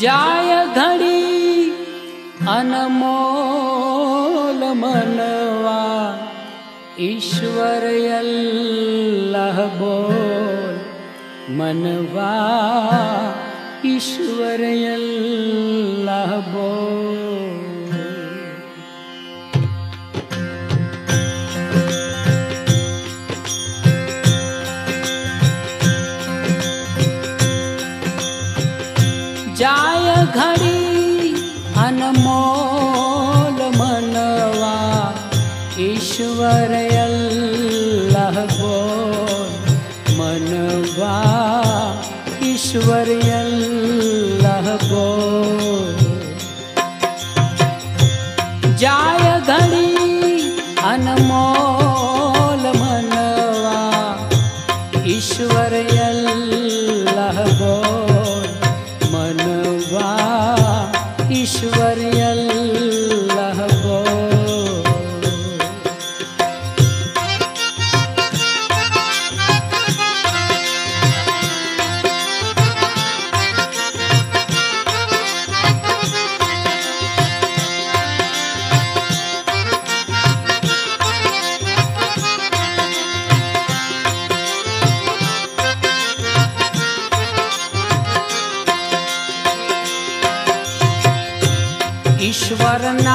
जाय जयधी अनमोल मनवा ईश्वर अल्लाह बोल मनवा। मनवा ईश्वरयल् लबो मनवा ईश्वरयल् लबो जीम वरना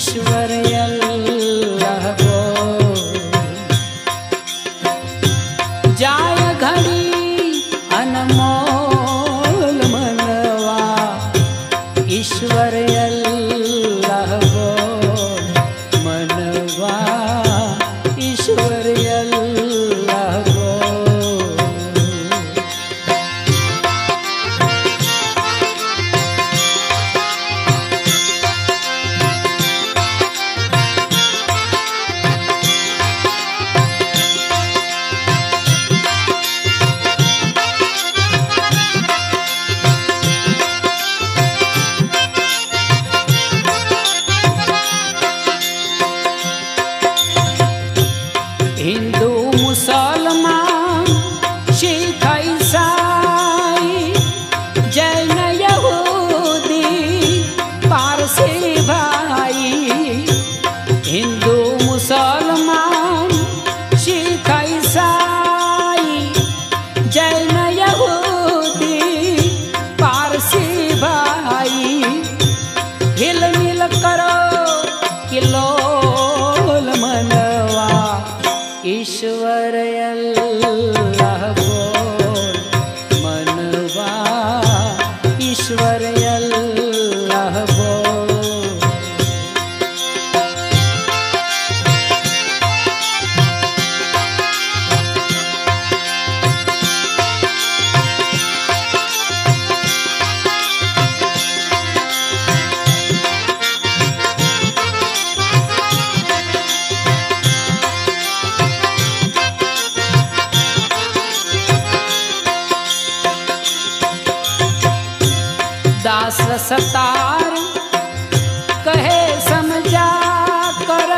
choro. सतार। कहे समझा कर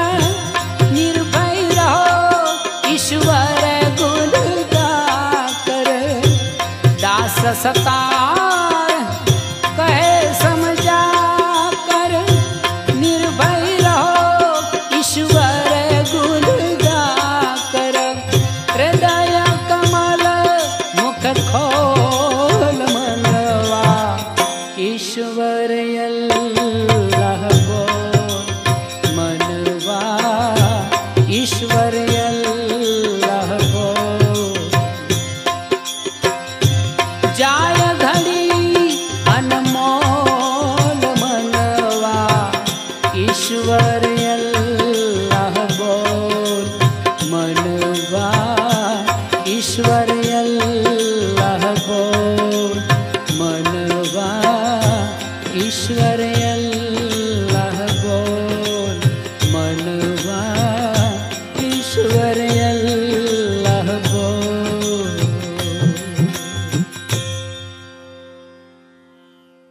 निर्भय रहो ईश्वर गुण गा कर दास सतार।